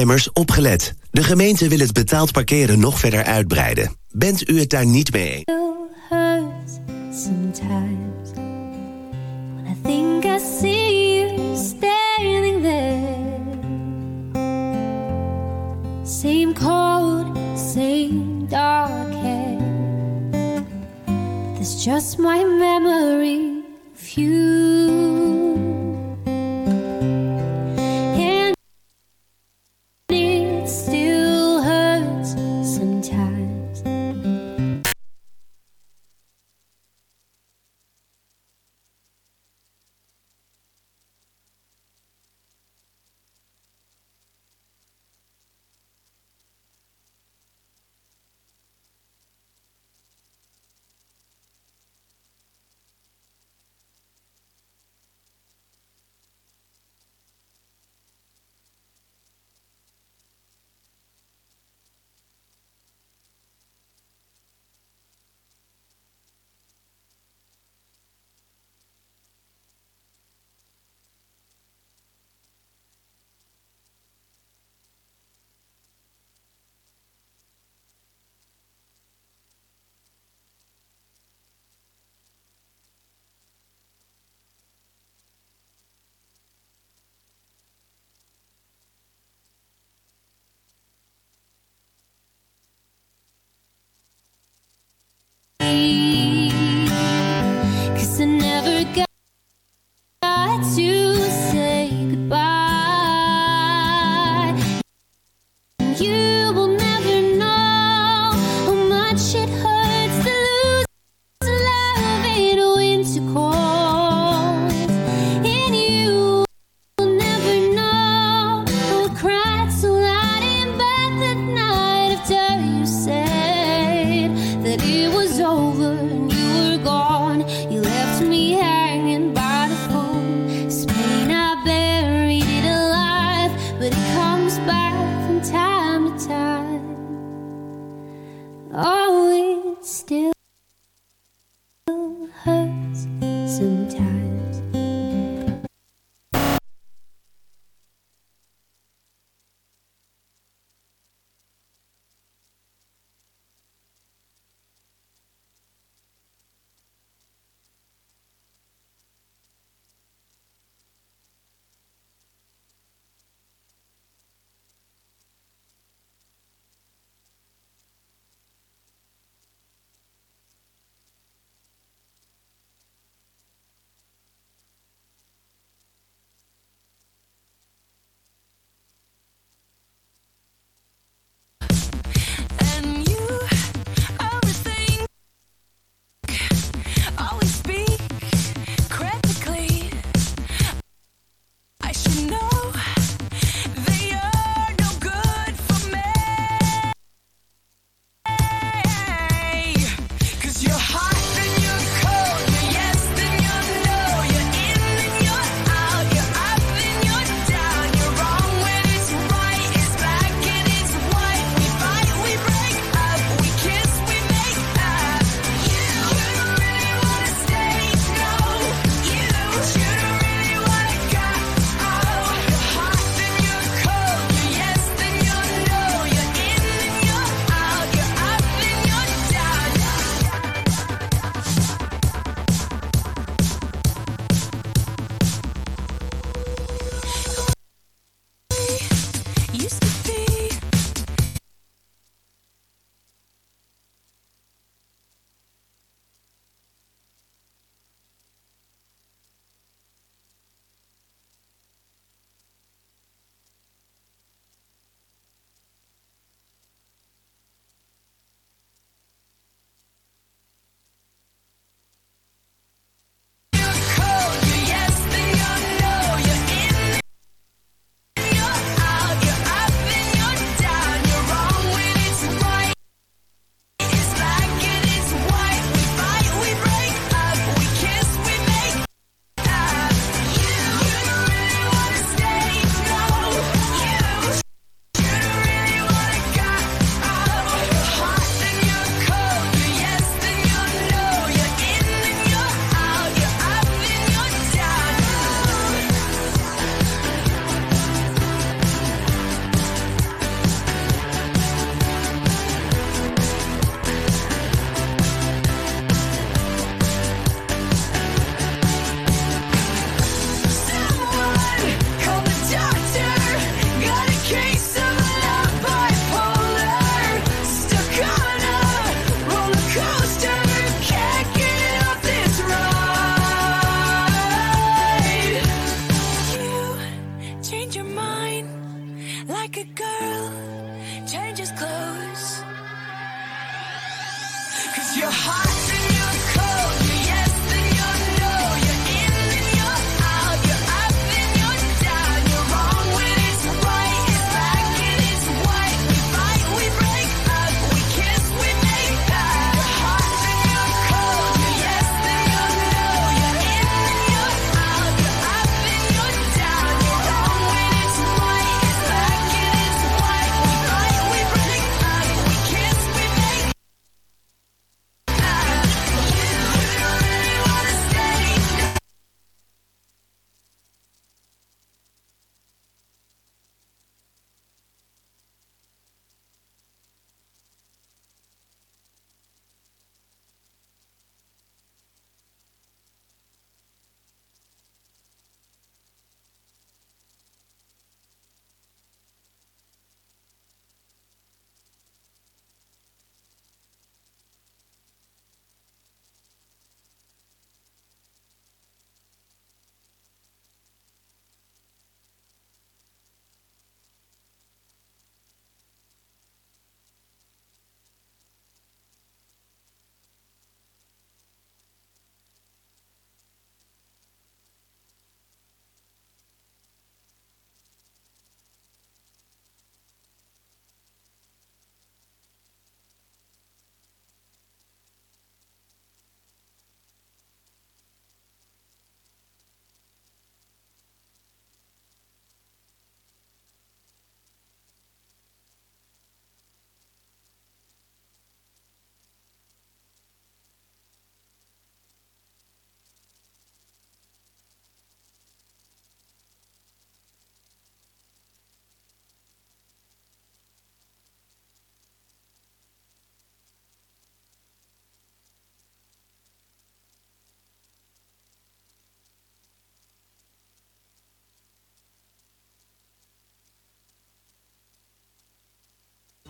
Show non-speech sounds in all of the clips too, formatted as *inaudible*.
Haarlemmers opgelet. De gemeente wil het betaald parkeren nog verder uitbreiden. Bent u het daar niet mee? Same cold, same dark hair. This just my memory of you.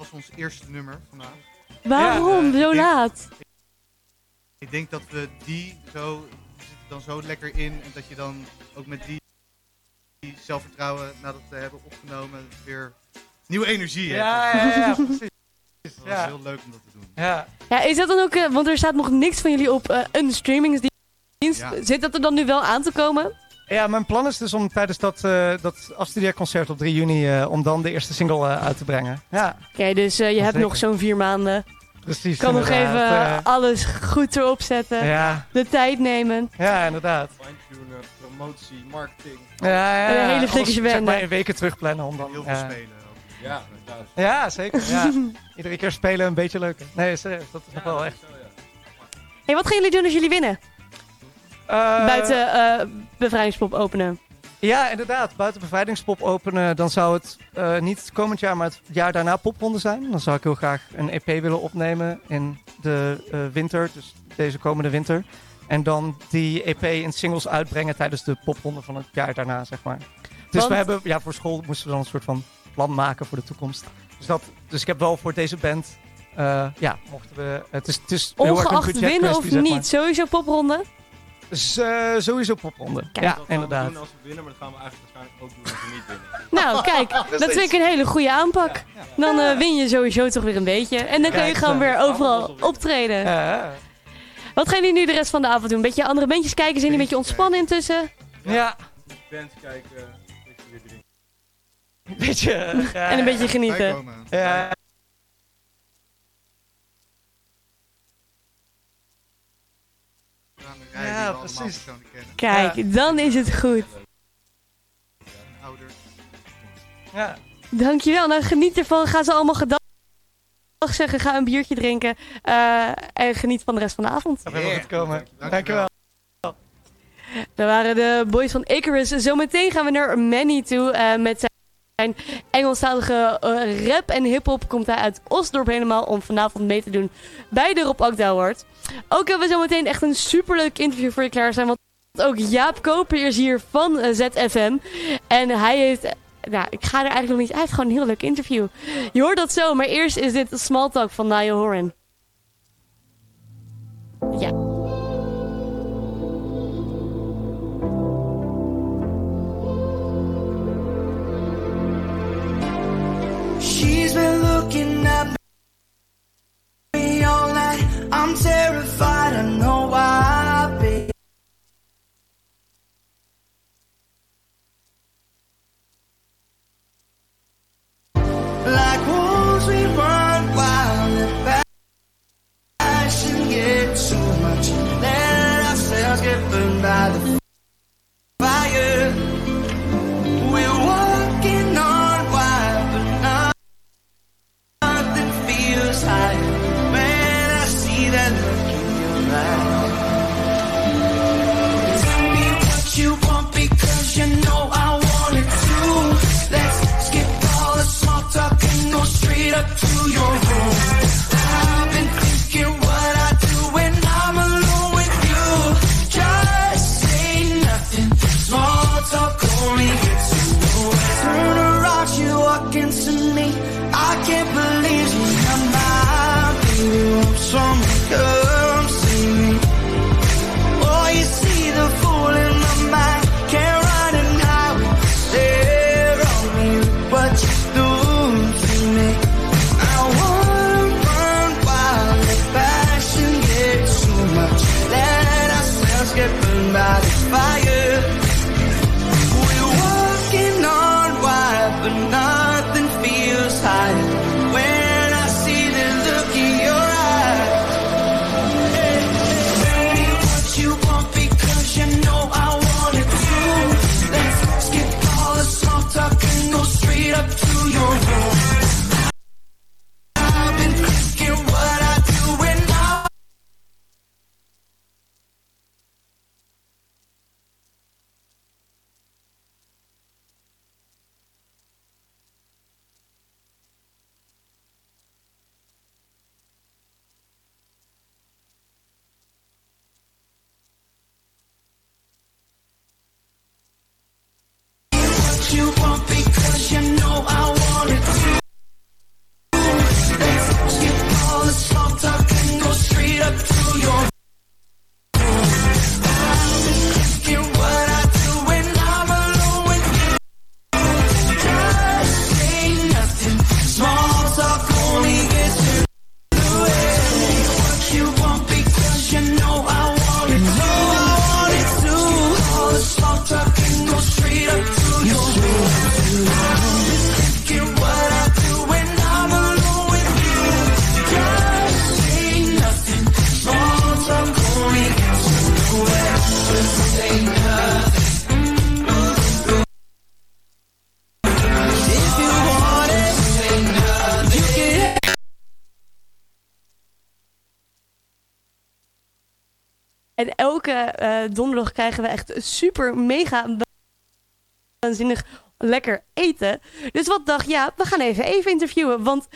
Was ons eerste nummer vandaag. Waarom Ja, zo ik denk- laat? Ik denk dat we die zo, die zitten dan zo lekker in. En dat je dan ook met die, die zelfvertrouwen, nadat we hebben opgenomen, weer nieuwe energie hebt. Ja, ja, ja, precies. Dat was Ja. heel leuk om dat te doen. Ja. Ja, is dat dan ook, eh, want er staat nog niks van jullie op eh, een streamingsdienst. Ja. Zit dat er dan nu wel aan te komen? Ja, mijn plan is dus om tijdens dat, eh dat afstudeerconcert op 3 juni, eh, om dan de eerste single eh, uit te brengen. Ja, Oké, dus eh, je hebt Zeker. nog zo'n vier maanden. precies. Kan nog even alles goed erop zetten. ja, De tijd nemen. ja, inderdaad. fine-tunen, promotie, marketing. Ja, ja, Een ja. hele Alles, flikkerse zeg maar in weken terugplannen om dan... Heel veel ja. spelen. Ja. Ja, zeker. Ja. *laughs* Iedere keer spelen een beetje leuker. Nee, serieus, dat is nog wel echt. Zo, ja. Hey, wat gaan jullie doen als jullie winnen? Eh, Buiten eh bevrijdingspop openen. Ja, inderdaad. Buiten bevrijdingspop openen, dan zou het eh, niet komend jaar, maar het jaar daarna popronde zijn. Dan zou ik heel graag een EP willen opnemen in de winter, dus deze komende winter. En dan die EP in singles uitbrengen tijdens de popronde van het jaar daarna, zeg maar. Dus Want- we hebben, ja, voor school moesten we dan een soort van plan maken voor de toekomst. Dus, dat, dus ik heb wel voor deze band, ja, mochten we, het is, het is heel erg een Ongeacht winnen of zeg maar. niet, sowieso popronde. Dus, eh, sowieso popronde. Kijk. ja, Dat gaan we inderdaad. doen als we winnen, maar dat gaan we eigenlijk waarschijnlijk ook doen als we niet winnen. *laughs* Nou, kijk, dat vind ik een hele goede aanpak. Dan eh, win je sowieso toch weer een beetje. En dan kan je Kijk, gewoon zo. weer overal optreden. Ja, Wat gaan jullie nu de rest van de avond doen? Een beetje andere bandjes kijken? Zijn jullie een beetje ontspannen intussen? ja. Bands kijken, beetje weer drinken. Een beetje. eh, ja, En een beetje genieten? Ja, We gaan een rij die Ja, we precies. Kijk, dan is het goed. Ouders. ja. Dankjewel. Nou, geniet ervan. Ga ze allemaal gedag zeggen. Ga een biertje drinken. eh, en geniet van de rest van de avond. Dat helemaal goed komen. Dankjewel. Dankjewel. Dat waren de boys van Icarus. Zometeen gaan we naar Manny toe eh, met zijn Engelstalige eh, rap en hip-hop. Komt hij uit Osdorp helemaal om vanavond mee te doen bij de Rob Akda. Ook hebben we zometeen echt een superleuk interview voor je klaarstaan. Want ook Jaap Koper is hier van eh, ZFM. En hij heeft... eh, Nou, ik ga er eigenlijk nog niet. Hij heeft gewoon een heel leuk interview. Je hoort dat zo, maar eerst is dit Small Talk van Niall Horan. Ja. She's been looking at me all night. I'm terrified, I know why. Eh, donderdag krijgen we echt super mega waanzinnig lekker eten. Dus wat dacht, ja, we gaan even even interviewen. Want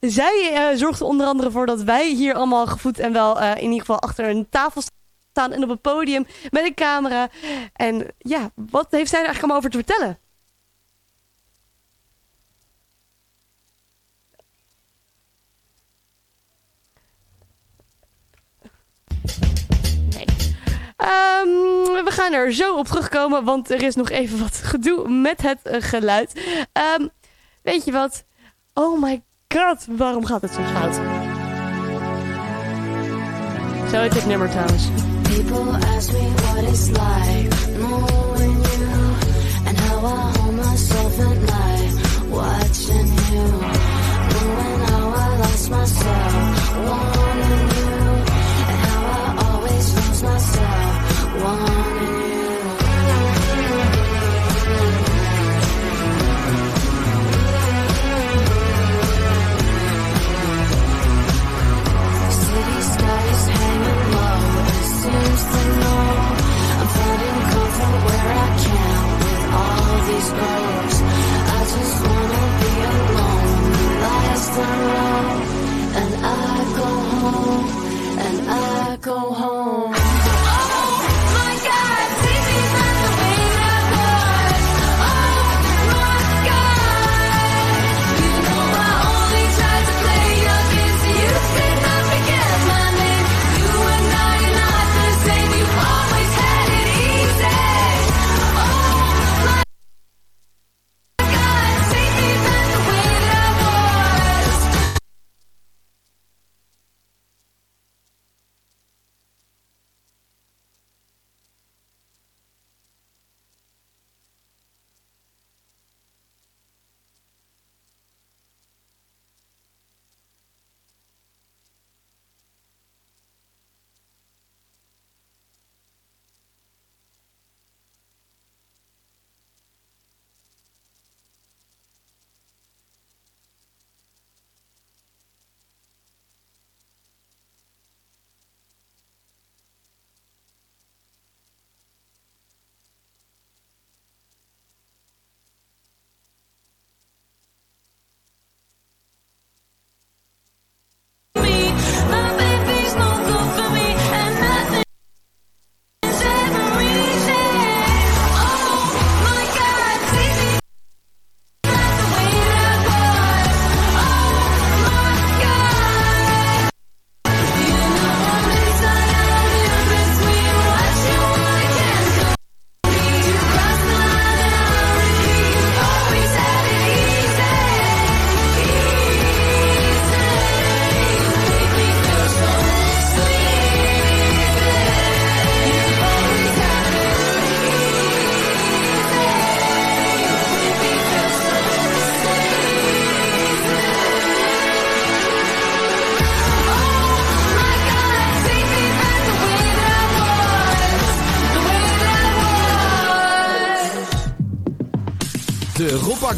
zij uh, zorgde onder andere voor dat wij hier allemaal gevoed en wel eh, in ieder geval achter een tafel staan en op een podium met een camera. En ja, wat heeft zij er eigenlijk allemaal over te vertellen? Ehm, we gaan er zo op terugkomen, want er is nog even wat gedoe met het eh, geluid. Ehm, weet je wat? Oh my god, waarom gaat het zo fout? Zo heet dit nummer trouwens. People ask me what it's like.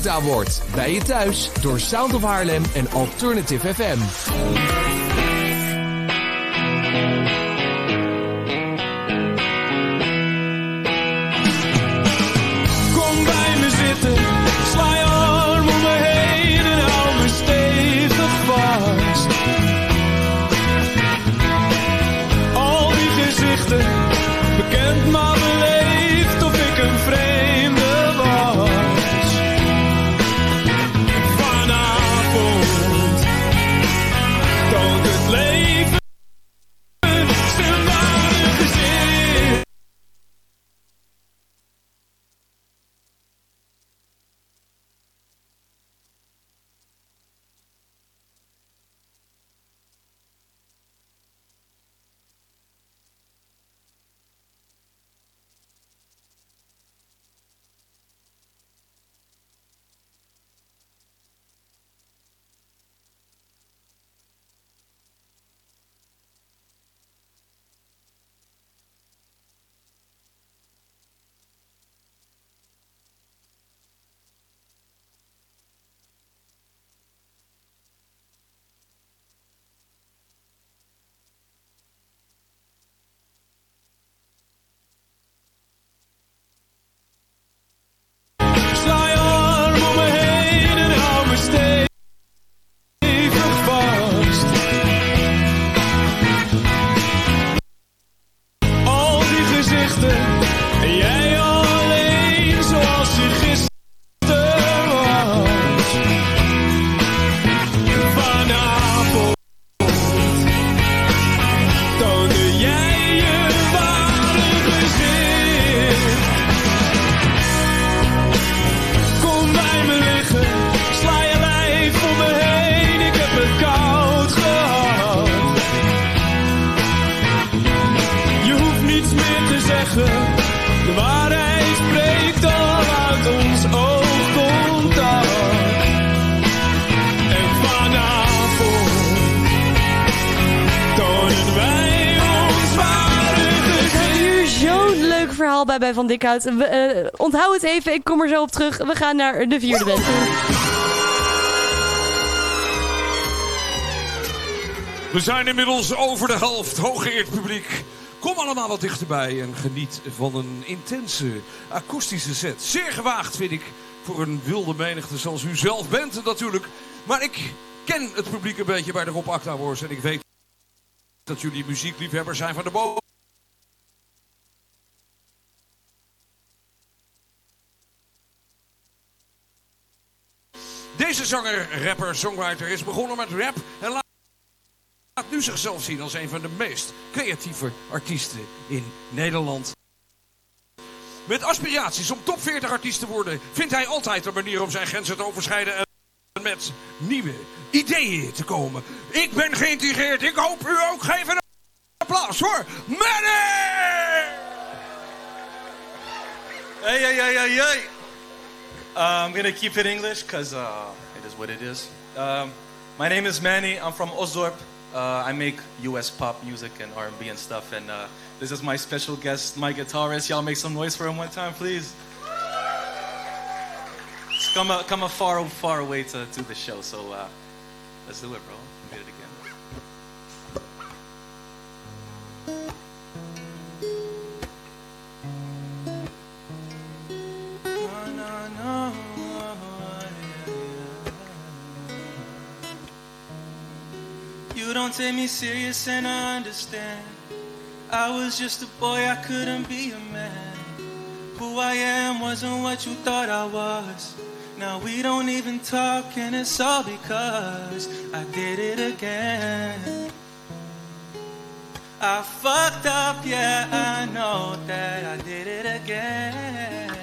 Award. Bij je thuis door Sound of Haarlem en Alternative FM. Van Dikhout. Eh, onthoud het even, ik kom er zo op terug. We gaan naar de vierde band. We zijn inmiddels over de helft. Hooggeëerd publiek. Kom allemaal wat dichterbij en geniet van een intense akoestische set. Zeer gewaagd vind ik voor een wilde menigte zoals u zelf bent natuurlijk. Maar ik ken het publiek een beetje bij de Rob Acta en ik weet dat jullie muziekliefhebbers zijn van de boven. Deze zanger, rapper, songwriter is begonnen met rap en laat nu zichzelf zien als een van de meest creatieve artiesten in Nederland. Met aspiraties om top 40 artiest te worden, vindt hij altijd een manier om zijn grenzen te overschrijden en met nieuwe ideeën te komen. Ik ben geïntegreerd, ik hoop u ook. Geef een applaus voor Manny! Hey, hey, hey, hey, hey. Uh, I'm gonna keep it English because uh, it is what it is. Um, my name is Manny. I'm from Osdorp. Uh, I make U.S. pop music and R&B and stuff. And uh, this is my special guest, my guitarist. Y'all make some noise for him one time, please. Come a, come a far, far away to do the show. So uh, let's do it, bro. Don't take me serious and I understand. I was just a boy, I couldn't be a man. Who I am wasn't what you thought I was. Now we don't even talk, and it's all because I did it again. I fucked up, yeah, I know that I did it again.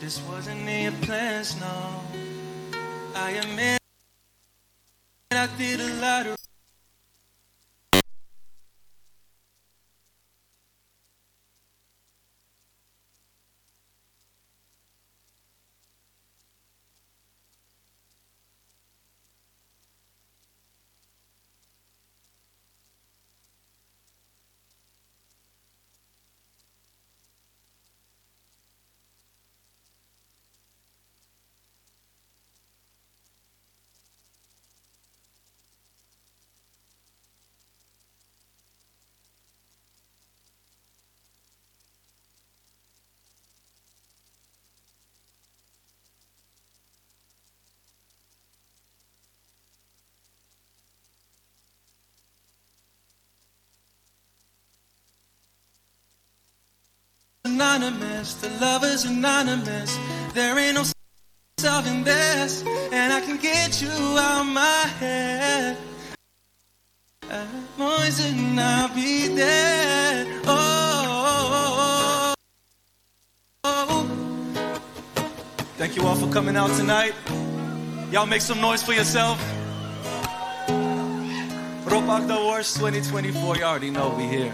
This wasn't in your plans, no. I admit I did a lot of anonymous, the lover's anonymous. There ain't no solving this, and I can get you out my head. Uh, Poison, I'll be dead. Oh, oh, oh, oh. Thank you all for coming out tonight. Y'all make some noise for yourself. Rob Acda Award 2024. You already know we here.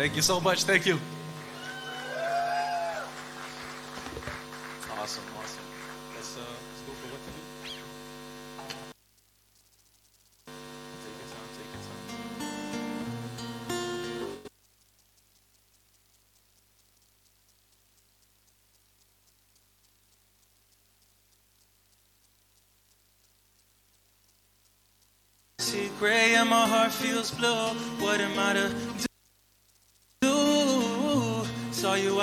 Thank you so much. Thank you. Awesome, awesome. Let's uh, let's go for what to do. Take your time. Take your time. See gray and my heart feels blue. What am I to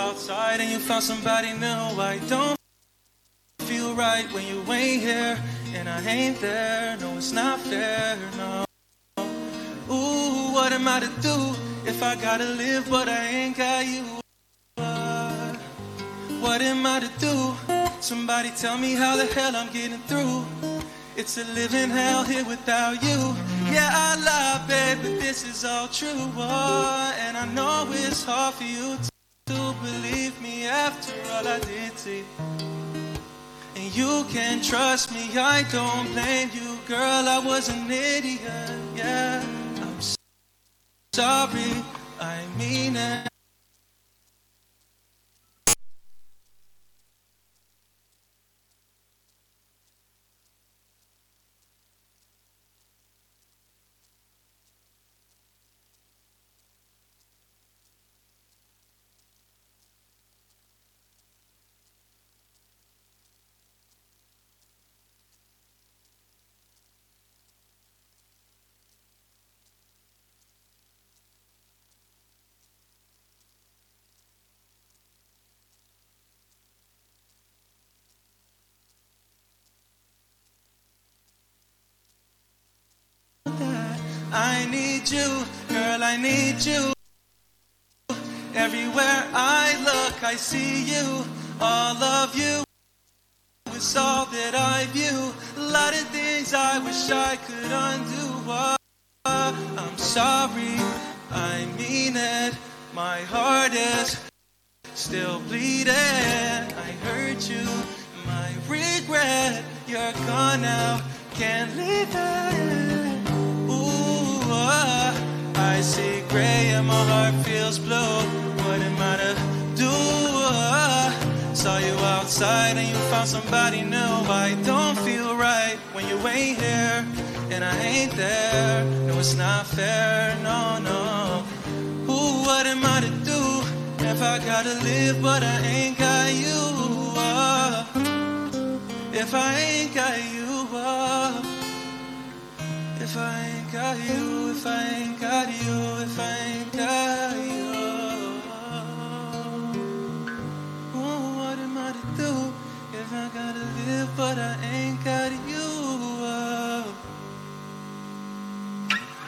outside and you found somebody new. I don't feel right when you ain't here and I ain't there. No, it's not fair. No. Ooh, what am I to do if I gotta live but I ain't got you? What am I to do? Somebody tell me how the hell I'm getting through. It's a living hell here without you. Yeah, I lie, babe, but this is all true. Oh, and I know it's hard for you to believe me after all I did to you. And you can trust me, I don't blame you, girl. I was an idiot. Yeah, I'm sorry, I mean it. I you, girl, I need you. Everywhere I look, I see you. All of you is all that I view. A lot of things I wish I could undo. I'm sorry, I mean it. My heart is still bleeding. I hurt you, my regret. You're gone now, can't leave it. I see gray and my heart feels blue. What am I to do? Saw you outside and you found somebody new. I don't feel right when you ain't here and I ain't there. No, it's not fair. No, no. Ooh, what am I to do if I gotta live but I ain't got you? Ah, if I ain't got you. Ah, if I ain't got you, if I ain't got you, if I ain't got you. Oh, what am I to do if I gotta live but I ain't got you? Oh.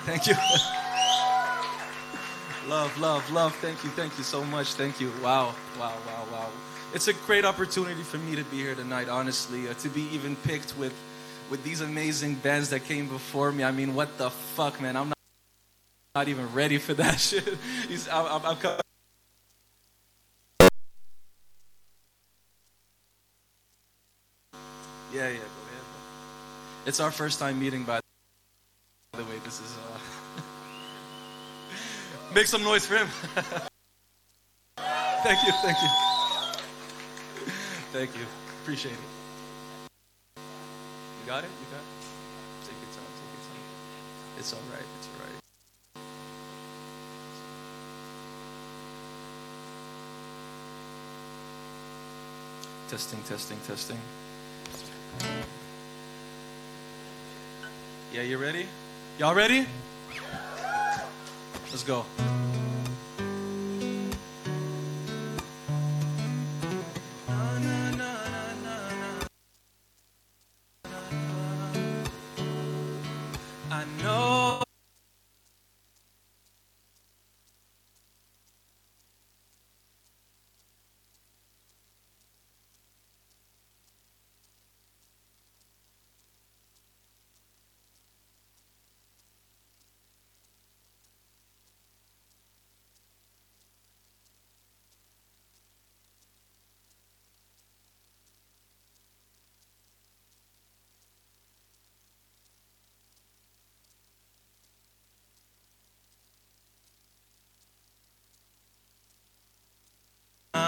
Thank you. love, love, love. Thank you, thank you so much. Thank you. Wow, wow, wow, wow. It's a great opportunity for me to be here tonight, honestly, uh, to be even picked with with these amazing bands that came before me. I mean, what the fuck, man? I'm not, not even ready for that *laughs* shit. I'm, I'm, I'm yeah, yeah, go ahead. It's our first time meeting, by the way. This is. Uh... *laughs* Make some noise for him. *laughs* thank you, thank you. Thank you. Appreciate it. You got it? You got it? Take your time, take your time. It's all right, it's all right. Testing, testing, testing. Yeah, you ready? Y'all ready? Let's go.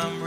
I'm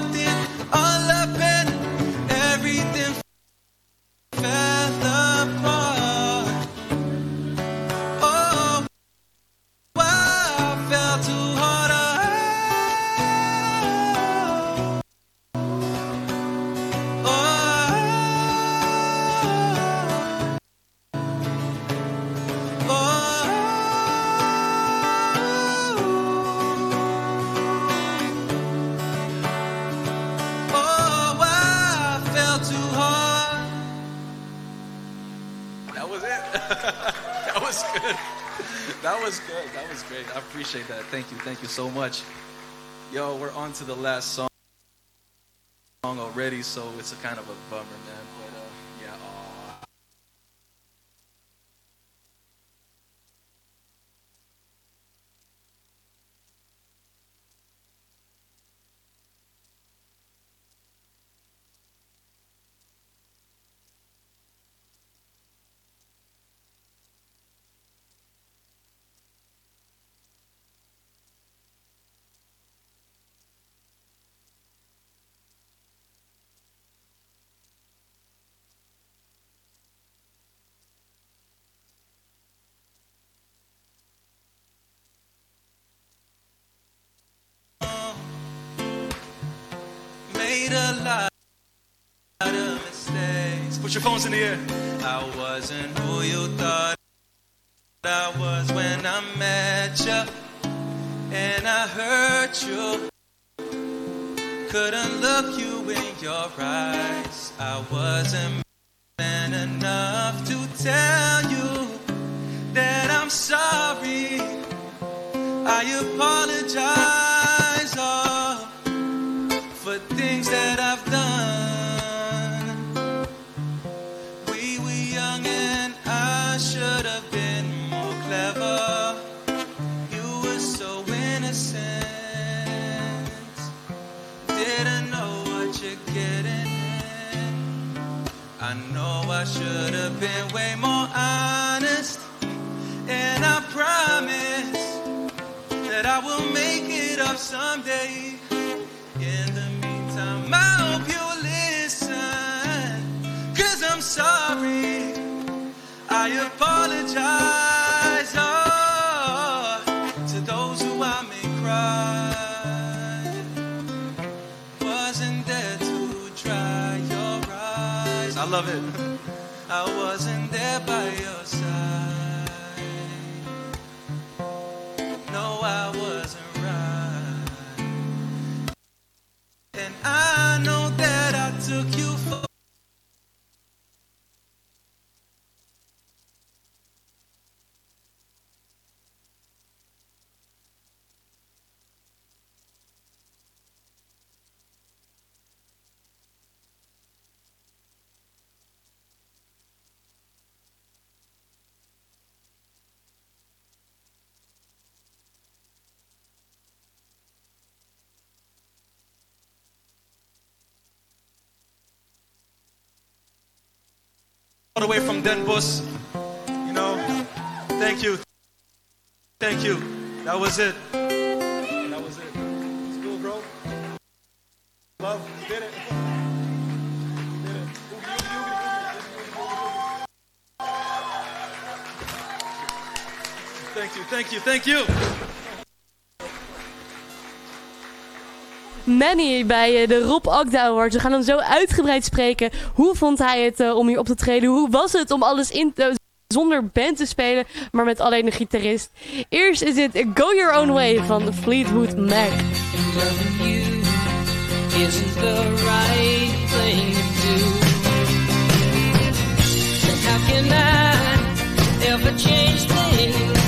fucked it appreciate that. Thank you. Thank you so much. Yo, we're on to the last song song already, so it's a kind of a bummer, man. But uh, yeah, aw. Made lot of mistakes. Put your phones in the air. I wasn't who you thought I was when I met you, and I hurt you. Couldn't look you in your eyes. I wasn't man enough to tell you that I'm sorry. I apologize I should have been way more honest. And I promise that I will make it up someday. In the meantime, I hope you listen. Cause I'm sorry. I apologize all the way from Den Bosch. You know, thank you. Thank you. That was it. That was it. It's cool, bro. Love, you did it. You did it. Thank you, thank you, thank you. Manny bij eh, de Rob Akda Awards. We gaan hem zo uitgebreid spreken. Hoe vond hij het eh, om hier op te treden? Hoe was het om alles in te, zonder band te spelen, maar met alleen een gitarist? Eerst is het Go Your Own Way van Fleetwood Mac. Isn't the right thing to I ocean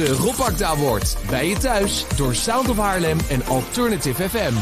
De robacta wordt bij je thuis door Sound of Haarlem en Alternative FM.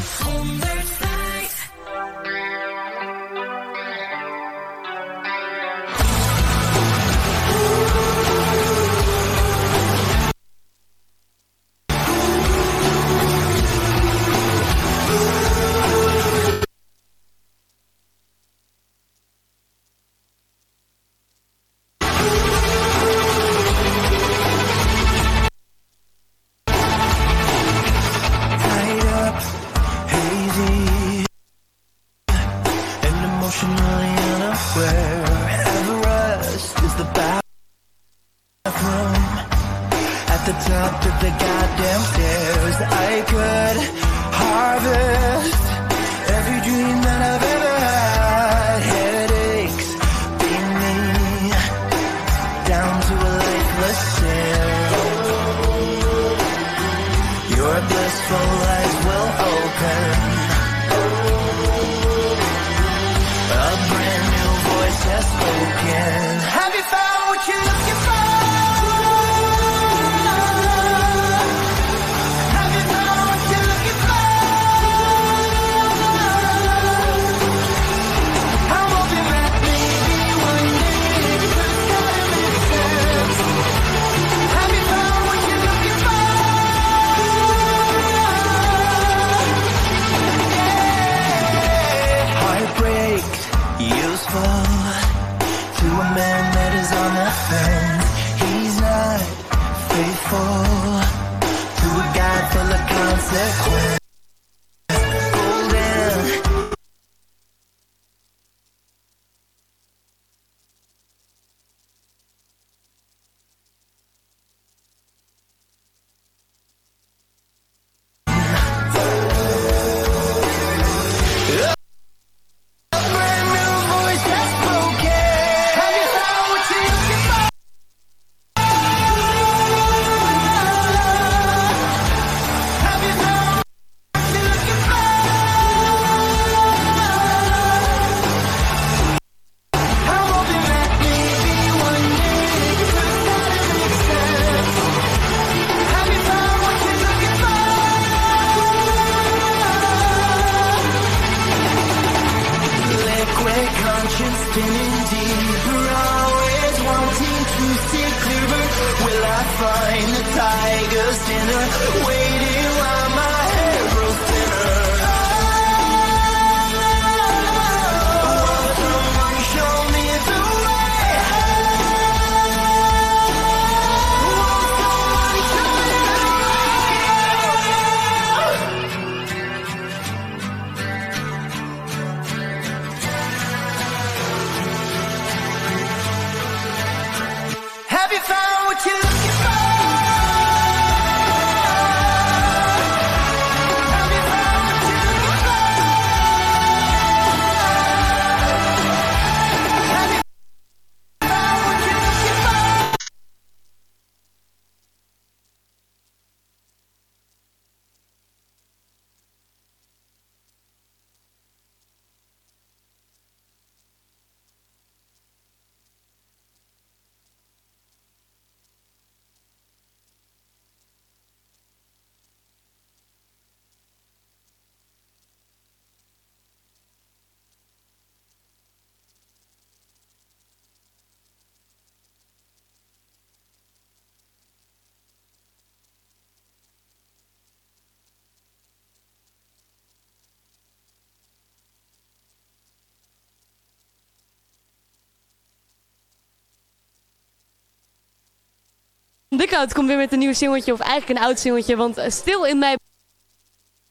Dikhout komt weer met een nieuw singeltje, of eigenlijk een oud singeltje, want eh, Stil in mij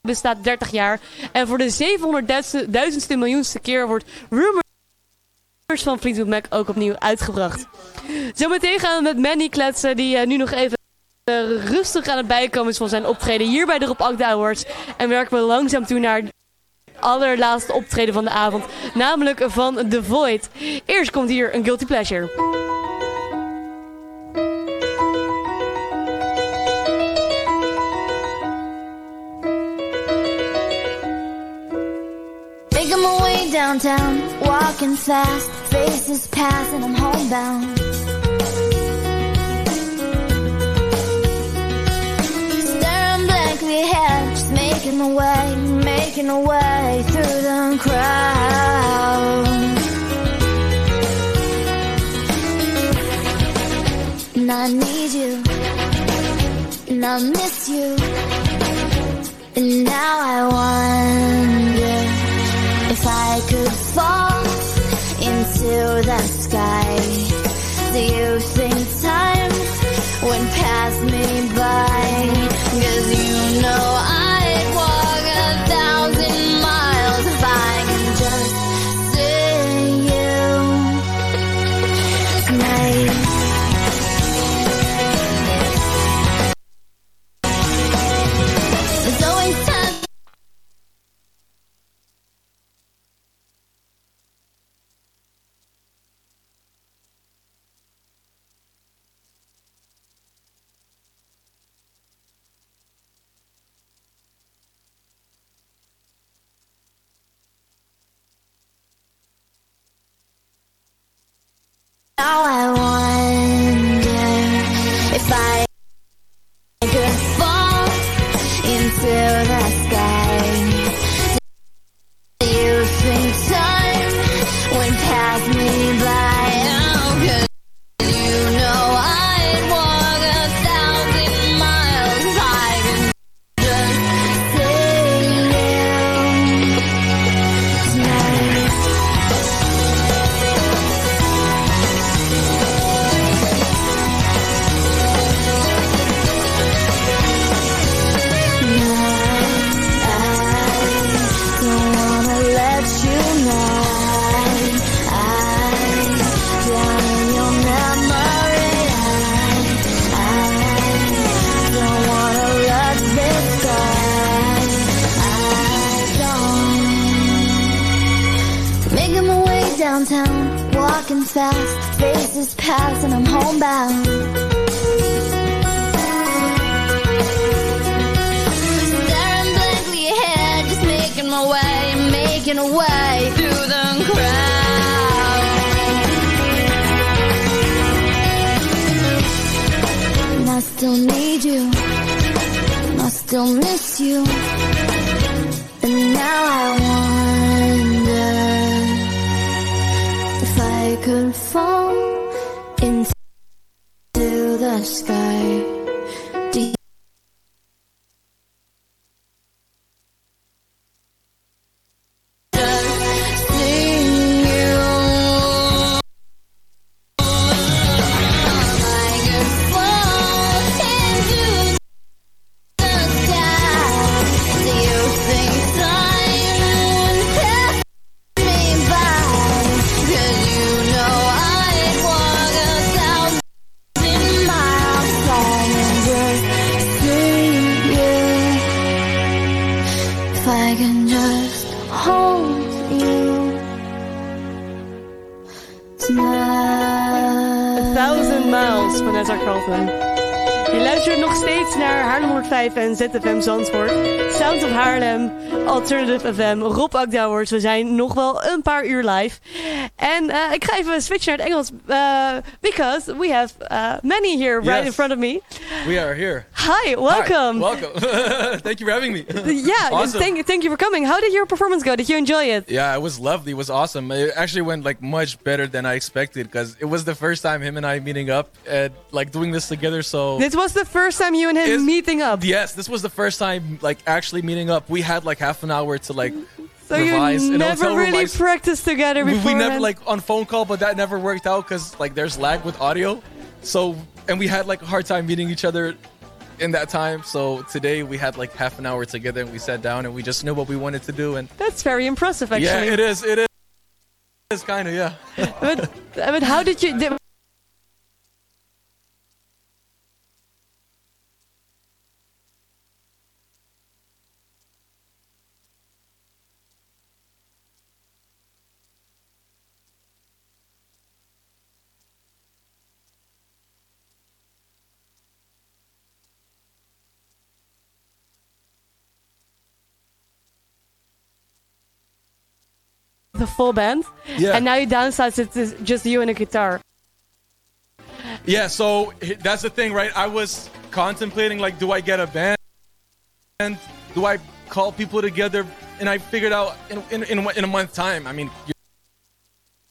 bestaat 30 jaar. En voor de 700.000ste miljoenste keer wordt Rumors van Fleetwood Mac ook opnieuw uitgebracht. Zometeen gaan we met Manny kletsen, die eh, nu nog even eh, rustig aan het bijkomen is van zijn optreden hier bij de Rob Akda. En werken we langzaam toe naar allerlaatste optreden van de avond, namelijk van The Void. Eerst komt hier een Guilty Pleasure. Downtown, walking fast, faces pass and I'm homebound. Staring blankly ahead, just making my way, making my way through the crowd. And I need you, and I miss you, walking fast, faces pass, and I'm homebound. Staring blankly ahead, just making my way, making a way through the crowd. And I still need you, and I still miss you. And now I the en ZFM Zandvoort. Sounds of Haarlem, Alternative FM, Rob Akdouwers. We zijn nog wel een paar uur live. En eh, ik ga even switchen naar het Engels. eh, because we have uh, Manny here right Yes. in front of me. We are here. Hi, welcome. Hi, welcome. *laughs* Thank you for having me. *laughs* Yeah, Awesome. thank, thank you for coming. How did your performance go? Did you enjoy it? Yeah, it was lovely. It was awesome. It actually went like much better than I expected because it was the first time him and I meeting up and like doing this together. So This was the first time you and him meeting up. yes, this was the first time like actually meeting up. We had like half an hour to like So revise you and never really revise. practiced together we, before. we never like on phone call, but that never worked out because like there's lag with audio. So and we had like a hard time meeting each other in that time. So today we had like half an hour together and we sat down and we just knew what we wanted to do and That's very impressive, actually. yeah, it is. It is. It's kind of yeah. but, but how did you? Did, the full band, Yeah. and now you downsize it to just you and a guitar. Yeah, so that's the thing, right? I was contemplating like, do I get a band? And do I call people together? And I figured out in in in, a in a month time. I mean, you're,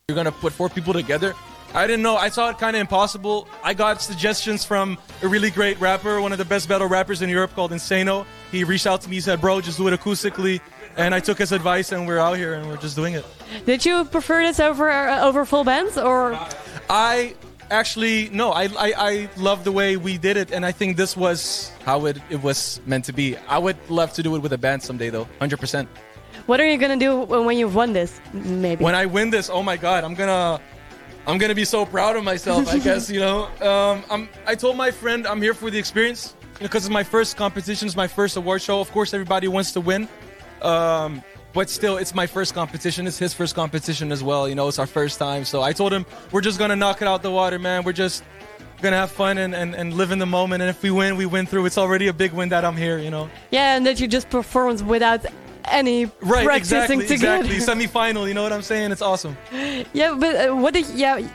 you're gonna put four people together. I didn't know. I saw it kind of impossible. I got suggestions from a really great rapper, one of the best battle rappers in Europe, called Insano. He reached out to me. He said, "Bro, just do it acoustically." And I took his advice, and we're out here, and we're just doing it. Did you prefer this over uh, over full bands or? I actually no. I, I I love the way we did it, and I think this was how it, it was meant to be. I would love to do it with a band someday, though. Hundred percent. What are you gonna do when when you've won this? Maybe. When I win this, oh my god, I'm gonna I'm gonna be so proud of myself. I guess you know. Um, I'm. I told my friend I'm here for the experience because it's my first competition, it's my first award show. Of course, everybody wants to win. Um, but still, it's my first competition. It's his first competition as well. You know, it's our first time. So I told him, we're just going to knock it out the water, man. We're just going to have fun and, and, and live in the moment. And if we win, we win through. It's already a big win that I'm here, you know? yeah, and that you just performed without any Right, practicing exactly, together. exactly. *laughs* Semi-final, you know what I'm saying? It's awesome. yeah, but uh, what did yeah?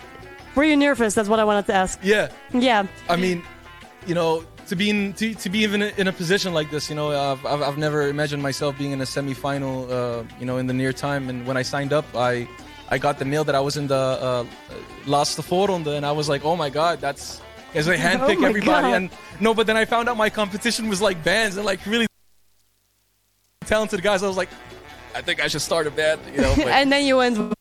Were you nervous? That's what I wanted to ask. Yeah. Yeah. I mean, you know, to be in to, to be even in a position like this, you know, I've, I've, I've never imagined myself being in a semifinal, uh, you know, in the near time. And when I signed up, I I got the mail that I was in the uh, last voorronde, and I was like, oh my god, that's as they *laughs* handpick Oh everybody. God. And no, but then I found out my competition was like bands and like really talented guys. I was like, I think I should start a band, you know. *laughs* And then you went.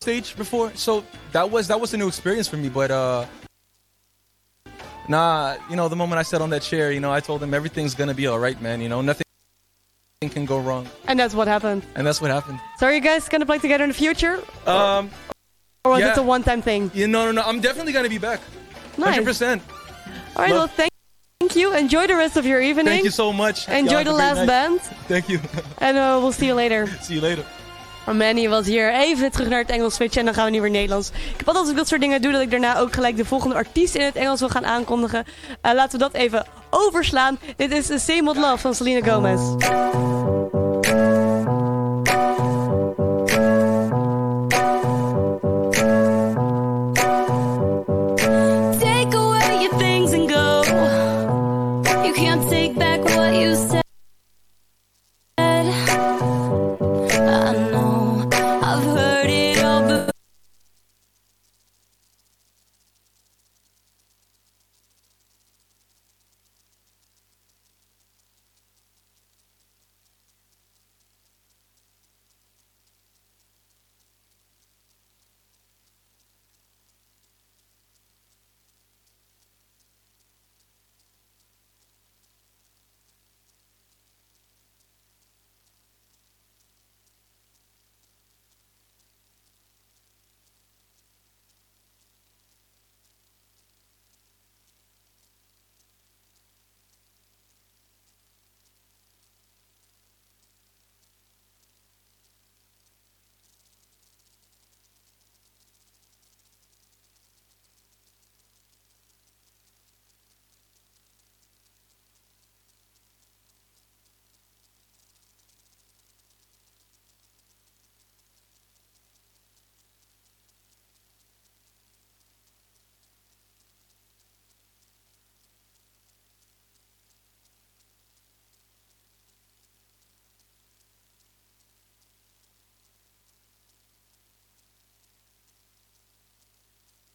Stage before, so that was that was a new experience for me. But uh, nah, you know, the moment I sat on that chair, you know, I told him everything's gonna be all right, man. You know, nothing can go wrong, And that's what happened. and that's what happened. So are you guys gonna play together in the future, Um, or was yeah. it a one-time thing? yeah, no, no, no, I'm definitely gonna be back. Nice. Hundred percent. All right. Love- Well, thank, thank you. Enjoy the rest of your evening. Thank you so much. Enjoy the last night. band, Thank you. and uh, we'll see you later. *laughs* See you later. Manny was hier even terug naar het Engels switchen en dan gaan we nu weer Nederlands. Ik heb altijd als dat soort dingen doe, dat ik daarna ook gelijk de volgende artiest in het Engels wil gaan aankondigen. Eh, laten we dat even overslaan. Dit is Same Old Love van Selena Gomez.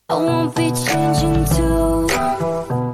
I won't be changing too.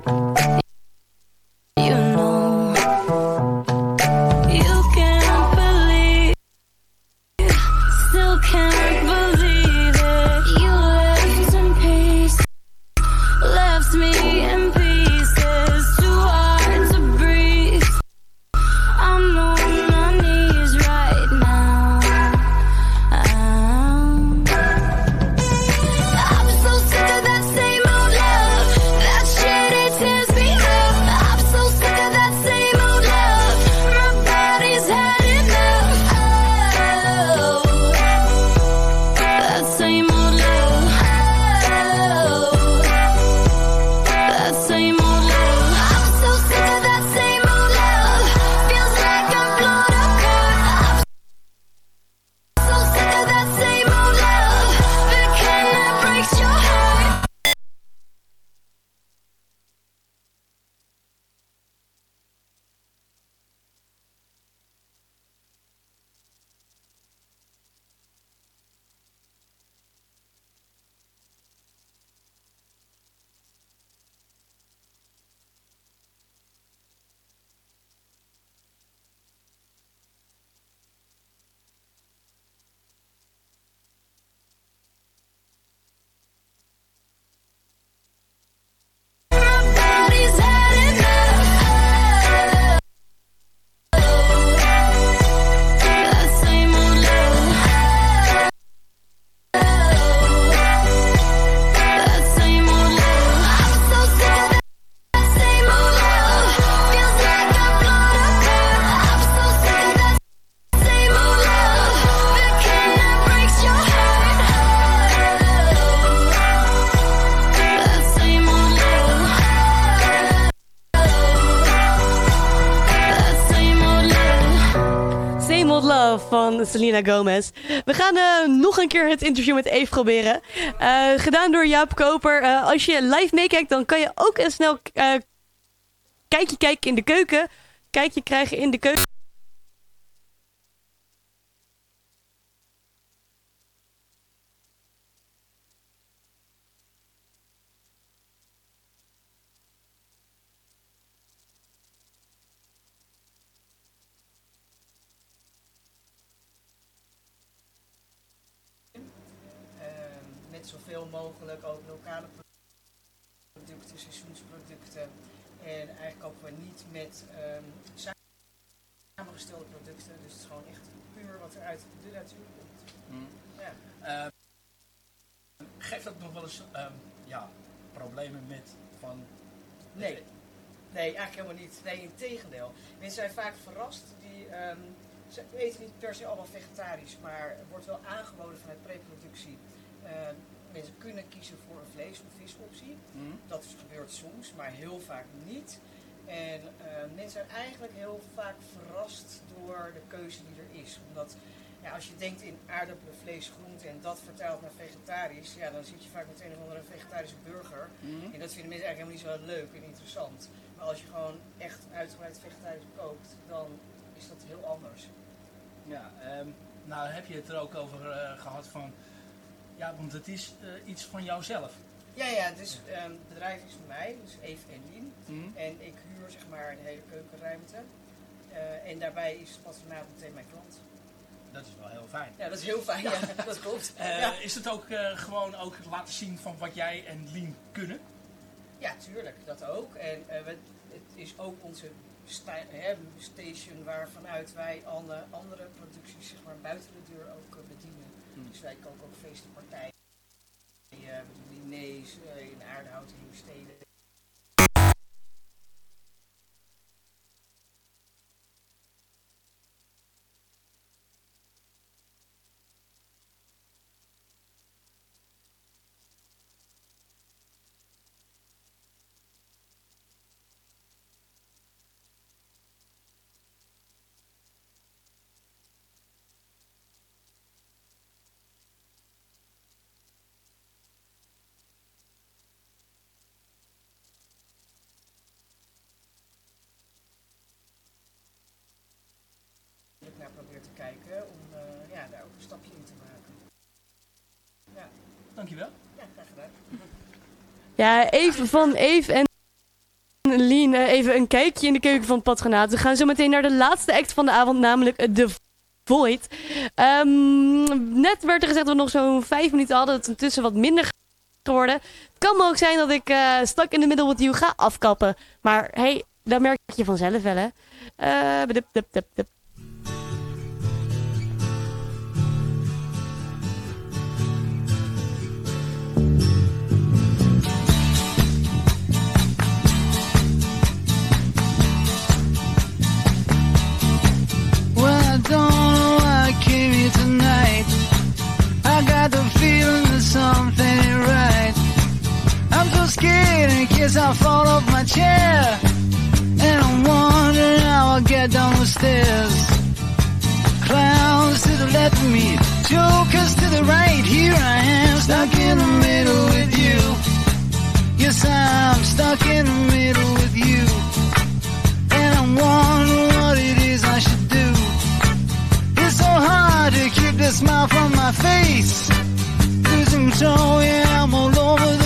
Van Selena Gomez. We gaan eh, nog een keer het interview met Eve proberen. Eh, gedaan door Jaap Koper. Eh, als je live meekijkt, dan kan je ook een snel kijkje kijken in de keuken. Kijkje krijgen in de keuken. Ehm, met zoveel mogelijk ook lokale producten, seizoensproducten. En eigenlijk kopen we niet met ehm, samengestelde producten. Dus het is gewoon echt puur wat er uit de natuur komt. Ja. Eh, geeft dat nog wel eens ehm, ja, problemen met van... Nee. Nee, eigenlijk helemaal niet. Nee, in tegendeel. Mensen zijn vaak verrast. Die ehm, ze eten niet per se allemaal vegetarisch, maar wordt wel aangeboden vanuit preproductie. Ehm, mensen kunnen kiezen voor een vlees- of visoptie. Mhm. Dat gebeurt soms, maar heel vaak niet. En ehm, mensen zijn eigenlijk heel vaak verrast door de keuze die er is. Omdat ja, als je denkt in aardappelen, vlees, groente en dat vertaalt naar vegetarisch, ja, dan zit je vaak met een of andere vegetarische burger. Mhm. En dat vinden mensen eigenlijk helemaal niet zo leuk en interessant. Maar als je gewoon echt uitgebreid vegetarisch kookt, dan is dat heel anders. Ja, ehm, nou heb je het er ook over eh, gehad van... Ja, want het is eh, iets van jouzelf. Ja, ja, dus ehm, het bedrijf is van mij, dus Eve en Lien. Mhm. En ik huur zeg maar de hele keukenruimte. Eh, en daarbij is het patronaat meteen mijn klant. Dat is wel heel fijn. Ja, dat is heel fijn, ja, *laughs* dat klopt. Eh, ja. Is het ook gewoon ook laten zien van wat jij en Lien kunnen? ja, tuurlijk, dat ook. En we, het is ook onze station waar vanuit wij alle andere producties zeg maar, buiten de deur ook bedienen. Dus wij koken ook feestenpartijen, eh, met diners eh, in Aardhout, steden. Kijken om eh, ja, daar ook een stapje in te maken. Ja. Dankjewel. Ja, Ja, even van Eve en Lien, even een kijkje in de keuken van het patronaat. We gaan zo meteen naar de laatste act van de avond, namelijk The Void. Ehm, net werd er gezegd dat we nog zo'n vijf minuten hadden. Het is intussen wat minder geworden. Het kan maar ook zijn dat ik eh stak in de middel with you ga afkappen. Maar hey, dat merk je vanzelf wel, hè. Eh, the feeling that something ain't right. I'm so scared in case I fall off my chair. And I'm wondering how I'll get down the stairs. Clowns to the left of me, jokers to the right. Here I am, stuck in the middle with you. Yes, I'm stuck in the middle with you. And I'm wondering what it is I should do. It's so hard to the smile from my face. Losing control, yeah, I'm all over